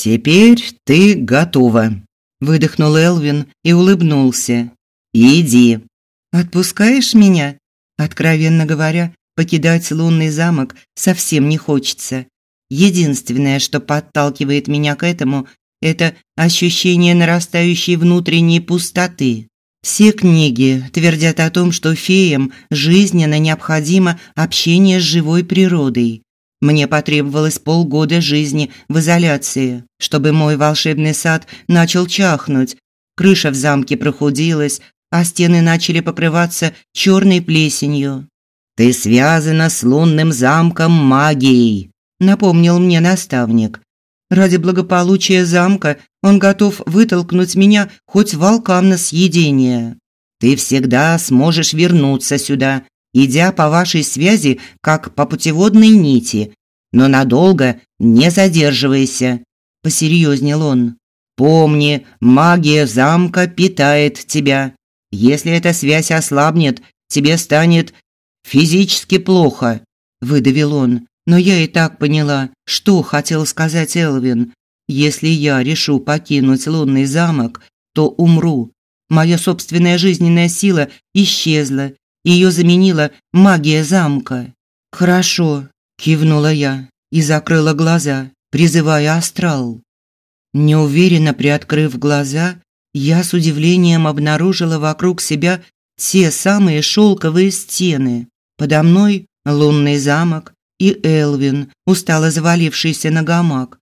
«Теперь ты готова», – выдохнул Элвин и улыбнулся. «Иди». «Отпускаешь меня?» Откровенно говоря, покидать лунный замок совсем не хочется. Единственное, что подталкивает меня к этому, это ощущение нарастающей внутренней пустоты. Все книги твердят о том, что феям жизненно необходимо общение с живой природой. Мне потребовалось полгода жизни в изоляции, чтобы мой волшебный сад начал чахнуть. Крыша в замке прохудилась, а стены начали покрываться черной плесенью. «Ты связана с лунным замком магией», – напомнил мне наставник. Ради благополучия замка он готов вытолкнуть меня хоть волкам на съедение. Ты всегда сможешь вернуться сюда, идя по вашей связи, как по путеводной нити. Но надолго не задерживайся, посерьезнел он. Помни, магия замка питает тебя. Если эта связь ослабнет, тебе станет физически плохо, выдавил он. Но я и так поняла, что хотел сказать Элвин. Если я решу покинуть лунный замок, то умру. Моя собственная жизненная сила исчезла, ее заменила магия замка. Хорошо, кивнула я и закрыла глаза, призывая астрал. Неуверенно приоткрыв глаза, я с удивлением обнаружила вокруг себя те самые шелковые стены. Подо мной лунный замок, и Элвин, устало завалившийся на гамак.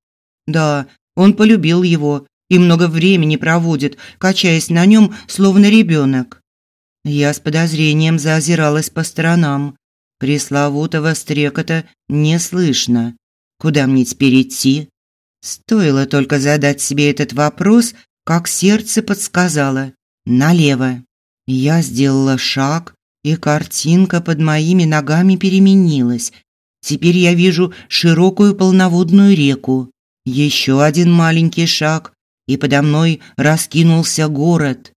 Да, он полюбил его и много времени проводит, качаясь на нем, словно ребенок. Я с подозрением заозиралась по сторонам. Пресловутого стрекота не слышно. Куда мне теперь идти? Стоило только задать себе этот вопрос, как сердце подсказало налево. Я сделала шаг, и картинка под моими ногами переменилась, Теперь я вижу широкую полноводную реку. Еще один маленький шаг, и подо мной раскинулся город.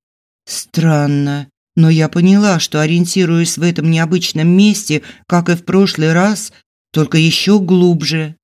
Странно, но я поняла, что ориентируюсь в этом необычном месте, как и в прошлый раз, только еще глубже.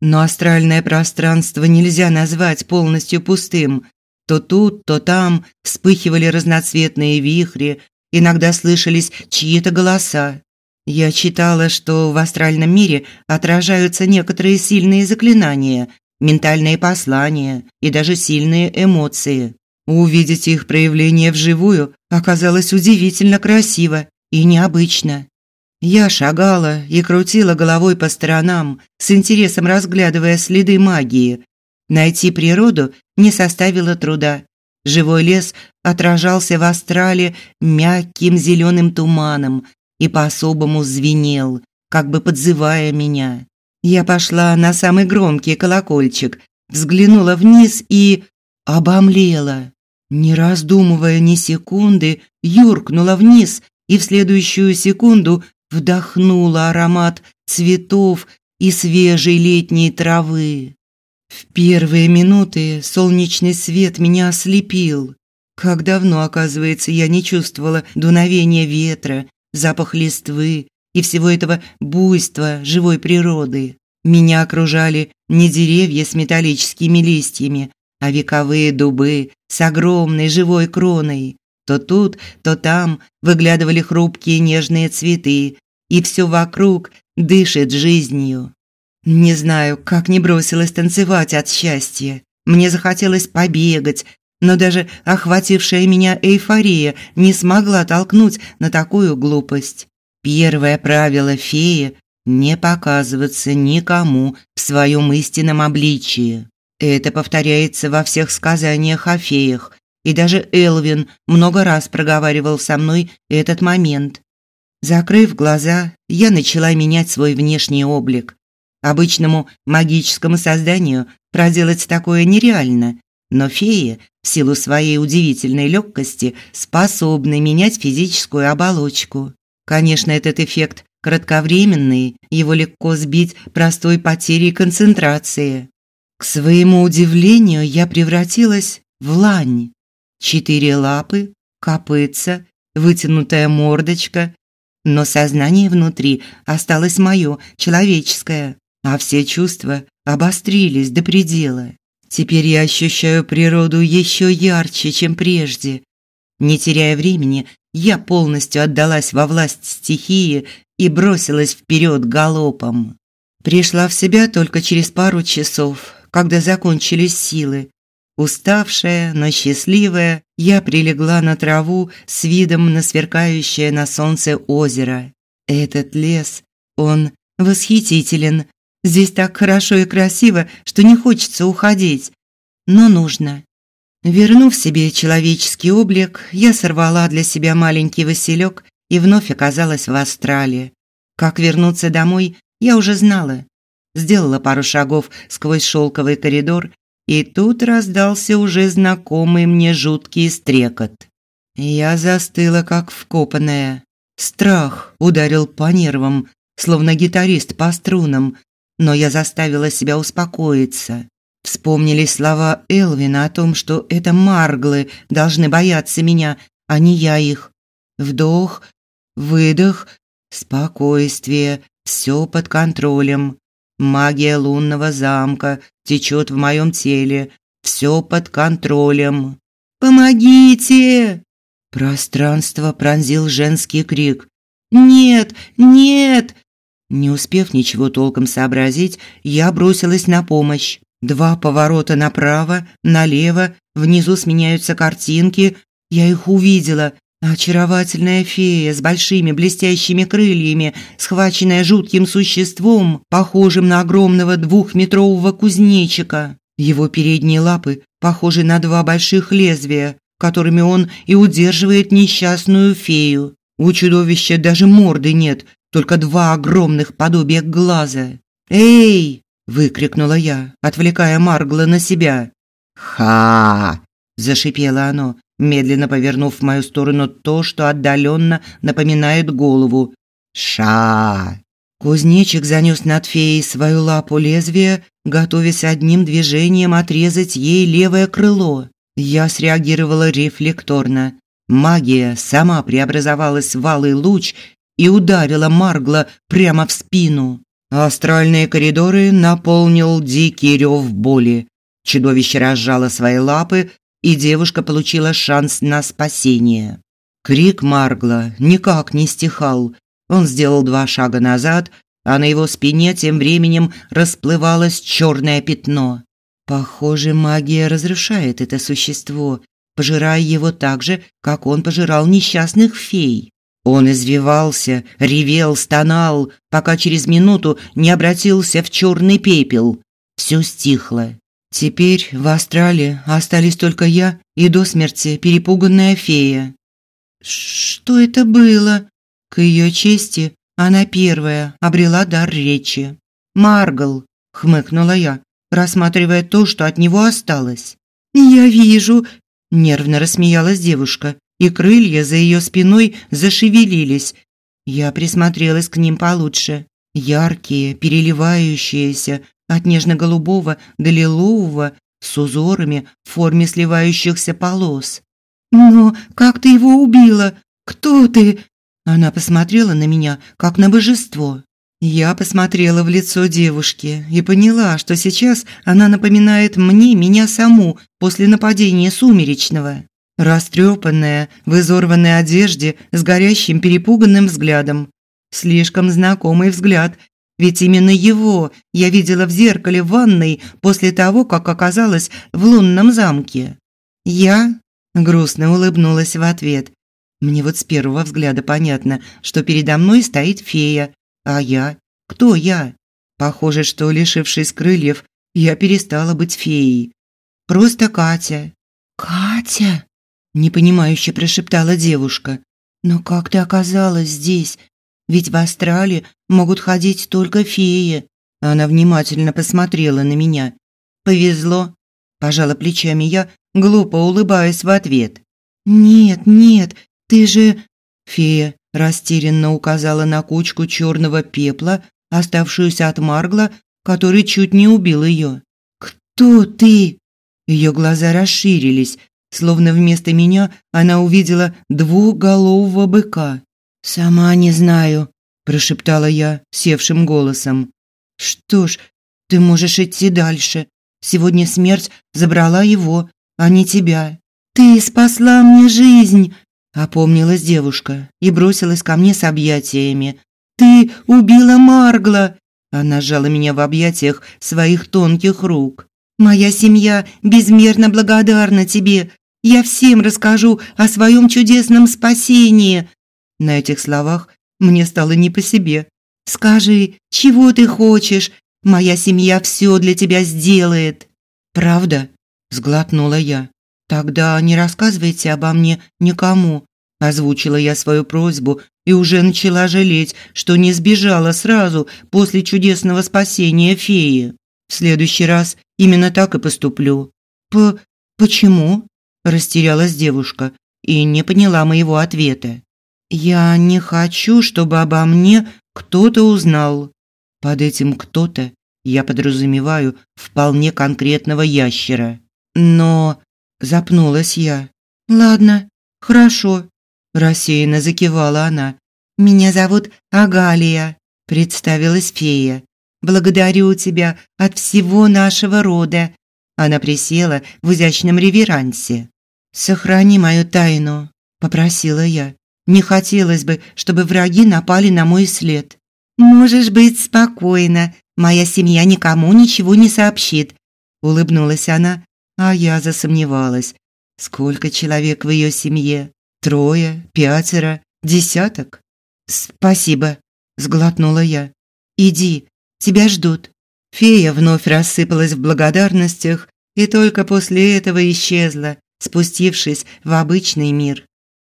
Но астральное пространство нельзя назвать полностью пустым. То тут, то там вспыхивали разноцветные вихри, иногда слышались чьи-то голоса. Я читала, что в астральном мире отражаются некоторые сильные заклинания, ментальные послания и даже сильные эмоции. Увидеть их проявление вживую оказалось удивительно красиво и необычно. Я шагала и крутила головой по сторонам, с интересом разглядывая следы магии. Найти природу не составило труда. Живой лес отражался в астрале мягким зеленым туманом, и по-особому звенел, как бы подзывая меня. Я пошла на самый громкий колокольчик, взглянула вниз и обомлела. Не раздумывая ни секунды, юркнула вниз и в следующую секунду вдохнула аромат цветов и свежей летней травы. В первые минуты солнечный свет меня ослепил. Как давно, оказывается, я не чувствовала дуновения ветра запах листвы и всего этого буйства живой природы. Меня окружали не деревья с металлическими листьями, а вековые дубы с огромной живой кроной. То тут, то там выглядывали хрупкие нежные цветы, и все вокруг дышит жизнью. Не знаю, как не бросилась танцевать от счастья. Мне захотелось побегать, но даже охватившая меня эйфория не смогла толкнуть на такую глупость. Первое правило феи – не показываться никому в своем истинном обличии. Это повторяется во всех сказаниях о феях, и даже Элвин много раз проговаривал со мной этот момент. Закрыв глаза, я начала менять свой внешний облик. Обычному магическому созданию проделать такое нереально, но феи в силу своей удивительной легкости способны менять физическую оболочку. Конечно, этот эффект кратковременный, его легко сбить простой потерей концентрации. К своему удивлению, я превратилась в лань. Четыре лапы, копытца, вытянутая мордочка, но сознание внутри осталось мое, человеческое, а все чувства обострились до предела. Теперь я ощущаю природу еще ярче, чем прежде. Не теряя времени, я полностью отдалась во власть стихии и бросилась вперед галопом. Пришла в себя только через пару часов, когда закончились силы. Уставшая, но счастливая, я прилегла на траву с видом на сверкающее на солнце озеро. Этот лес, он восхитителен. Здесь так хорошо и красиво, что не хочется уходить. Но нужно. Вернув себе человеческий облик, я сорвала для себя маленький василек и вновь оказалась в Австралии. Как вернуться домой, я уже знала. Сделала пару шагов сквозь шелковый коридор, и тут раздался уже знакомый мне жуткий стрекот. Я застыла, как вкопанная. Страх ударил по нервам, словно гитарист по струнам, но я заставила себя успокоиться. Вспомнились слова Элвина о том, что это марглы должны бояться меня, а не я их. Вдох, выдох, спокойствие, все под контролем. Магия лунного замка течет в моем теле, все под контролем. «Помогите!» Пространство пронзил женский крик. «Нет! Нет!» Не успев ничего толком сообразить, я бросилась на помощь. Два поворота направо, налево, внизу сменяются картинки. Я их увидела. Очаровательная фея с большими блестящими крыльями, схваченная жутким существом, похожим на огромного двухметрового кузнечика. Его передние лапы похожи на два больших лезвия, которыми он и удерживает несчастную фею. У чудовища даже морды нет, только два огромных подобия глаза. «Эй!» – выкрикнула я, отвлекая Маргла на себя. «Ха!» – зашипело оно, медленно повернув в мою сторону то, что отдаленно напоминает голову. «Ша!» Кузнечик занес над феей свою лапу лезвия, готовясь одним движением отрезать ей левое крыло. Я среагировала рефлекторно. Магия сама преобразовалась в алый луч и ударила Маргла прямо в спину. Астральные коридоры наполнил дикий рев боли. Чудовище разжало свои лапы, и девушка получила шанс на спасение. Крик Маргла никак не стихал. Он сделал два шага назад, а на его спине тем временем расплывалось черное пятно. Похоже, магия разрушает это существо, пожирая его так же, как он пожирал несчастных фей. Он извивался, ревел, стонал, пока через минуту не обратился в черный пепел. Все стихло. Теперь в Австралии остались только я и до смерти перепуганная фея. Что это было? К ее чести, она первая обрела дар речи. Маргл, хмыкнула я, рассматривая то, что от него осталось. Я вижу, нервно рассмеялась девушка, и крылья за ее спиной зашевелились. Я присмотрелась к ним получше. Яркие, переливающиеся, от нежно-голубого до лилового, с узорами в форме сливающихся полос. «Но как ты его убила? Кто ты?» Она посмотрела на меня, как на божество. Я посмотрела в лицо девушки и поняла, что сейчас она напоминает мне меня саму после нападения Сумеречного. Растрепанная, в изорванной одежде, с горящим перепуганным взглядом. Слишком знакомый взгляд, ведь именно его я видела в зеркале в ванной после того, как оказалась в лунном замке. Я грустно улыбнулась в ответ. Мне вот с первого взгляда понятно, что передо мной стоит фея, а я? Кто я? Похоже, что лишившись крыльев, я перестала быть феей. Просто Катя. Катя, непонимающе прошептала девушка. Но как ты оказалась здесь? Ведь в Австралии могут ходить только феи. Она внимательно посмотрела на меня. Повезло, пожала плечами я, глупо улыбаясь в ответ. Нет, нет, ты же фея растерянно указала на кучку черного пепла, оставшуюся от Маргла, который чуть не убил ее. Кто ты? Ее глаза расширились, словно вместо меня она увидела двухголового быка. «Сама не знаю», – прошептала я севшим голосом. «Что ж, ты можешь идти дальше. Сегодня смерть забрала его, а не тебя. Ты спасла мне жизнь, опомнилась девушка и бросилась ко мне с объятиями. Ты убила Маргла. Она сжала меня в объятиях своих тонких рук. Моя семья безмерно благодарна тебе. Я всем расскажу о своем чудесном спасении. На этих словах мне стало не по себе. Скажи, чего ты хочешь? Моя семья все для тебя сделает. Правда? сглотнула я. Тогда не рассказывайте обо мне никому, озвучила я свою просьбу и уже начала жалеть, что не сбежала сразу после чудесного спасения феи. В следующий раз именно так и поступлю. П почему? растерялась девушка и не поняла моего ответа. Я не хочу, чтобы обо мне кто-то узнал. Под этим кто-то я подразумеваю вполне конкретного ящера. Но запнулась я. Ладно, хорошо, рассеянно закивала она. Меня зовут Агалия, представилась фея. Благодарю тебя от всего нашего рода. Она присела в изящном реверансе. Сохрани мою тайну, попросила я. Не хотелось бы, чтобы враги напали на мой след. Можешь быть спокойна, моя семья никому ничего не сообщит, улыбнулась она, а я засомневалась. Сколько человек в ее семье? Трое, пятеро, десяток? Спасибо, сглотнула я. Иди, тебя ждут. Фея вновь рассыпалась в благодарностях и только после этого исчезла, спустившись в обычный мир.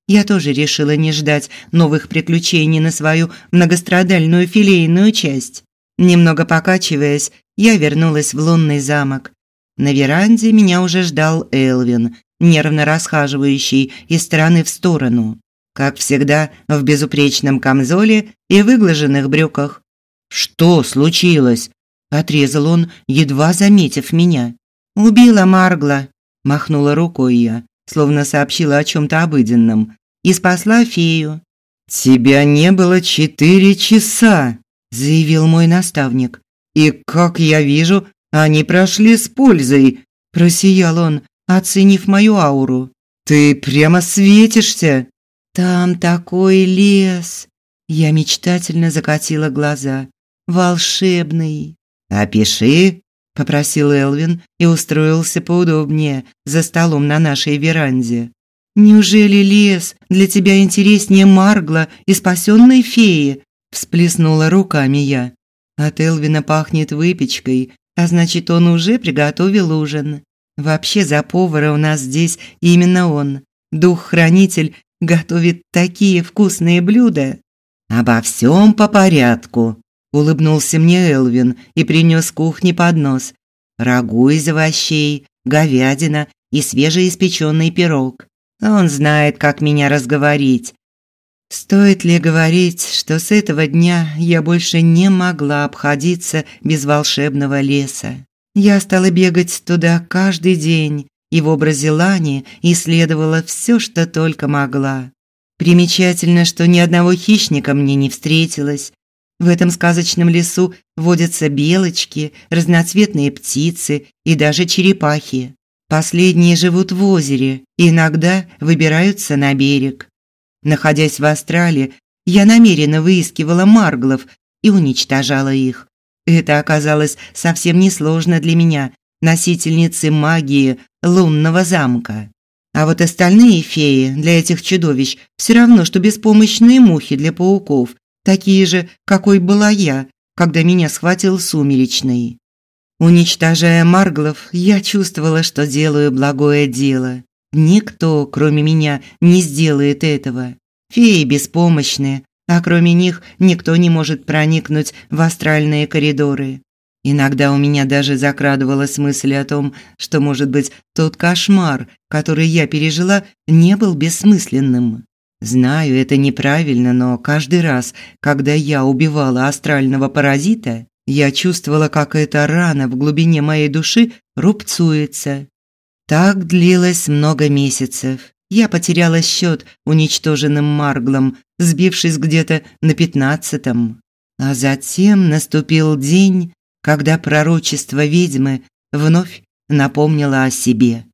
Я тоже решила не ждать новых приключений на свою многострадальную филейную часть. Немного покачиваясь, я вернулась в лунный замок. На веранде меня уже ждал Элвин, нервно расхаживающий из стороны в сторону. Как всегда, в безупречном камзоле и выглаженных брюках. «Что случилось?» – отрезал он, едва заметив меня. «Убила Маргла», – махнула рукой я словно сообщила о чем-то обыденном, и спасла фею. «Тебя не было четыре часа», – заявил мой наставник. «И, как я вижу, они прошли с пользой», – просиял он, оценив мою ауру. «Ты прямо светишься». «Там такой лес!» Я мечтательно закатила глаза. «Волшебный!» «Опиши!» Попросил Элвин и устроился поудобнее за столом на нашей веранде. Неужели лес для тебя интереснее Маргла и спасенной феи? всплеснула руками я. От Элвина пахнет выпечкой, а значит, он уже приготовил ужин. Вообще за повара у нас здесь именно он. Дух-хранитель готовит такие вкусные блюда. Обо всем по порядку, улыбнулся мне Элвин и принес с кухни поднос. Рагу из овощей, говядина и свежеиспеченный пирог. Он знает, как меня разговорить. Стоит ли говорить, что с этого дня я больше не могла обходиться без волшебного леса? Я стала бегать туда каждый день и в образе Лани исследовала все, что только могла. Примечательно, что ни одного хищника мне не встретилось, в этом сказочном лесу водятся белочки, разноцветные птицы и даже черепахи. Последние живут в озере и иногда выбираются на берег. Находясь в Австралии, я намеренно выискивала марглов и уничтожала их. Это оказалось совсем несложно для меня, носительницы магии лунного замка. А вот остальные феи для этих чудовищ все равно, что беспомощные мухи для пауков такие же, какой была я, когда меня схватил сумеречный. Уничтожая марглов, я чувствовала, что делаю благое дело. Никто, кроме меня, не сделает этого. Феи беспомощны, а кроме них никто не может проникнуть в астральные коридоры. Иногда у меня даже закрадывалась мысль о том, что, может быть, тот кошмар, который я пережила, не был бессмысленным. Знаю, это неправильно, но каждый раз, когда я убивала астрального паразита, я чувствовала, как эта рана в глубине моей души рубцуется. Так длилось много месяцев. Я потеряла счет уничтоженным марглом, сбившись где-то на пятнадцатом. А затем наступил день, когда пророчество ведьмы вновь напомнила о себе.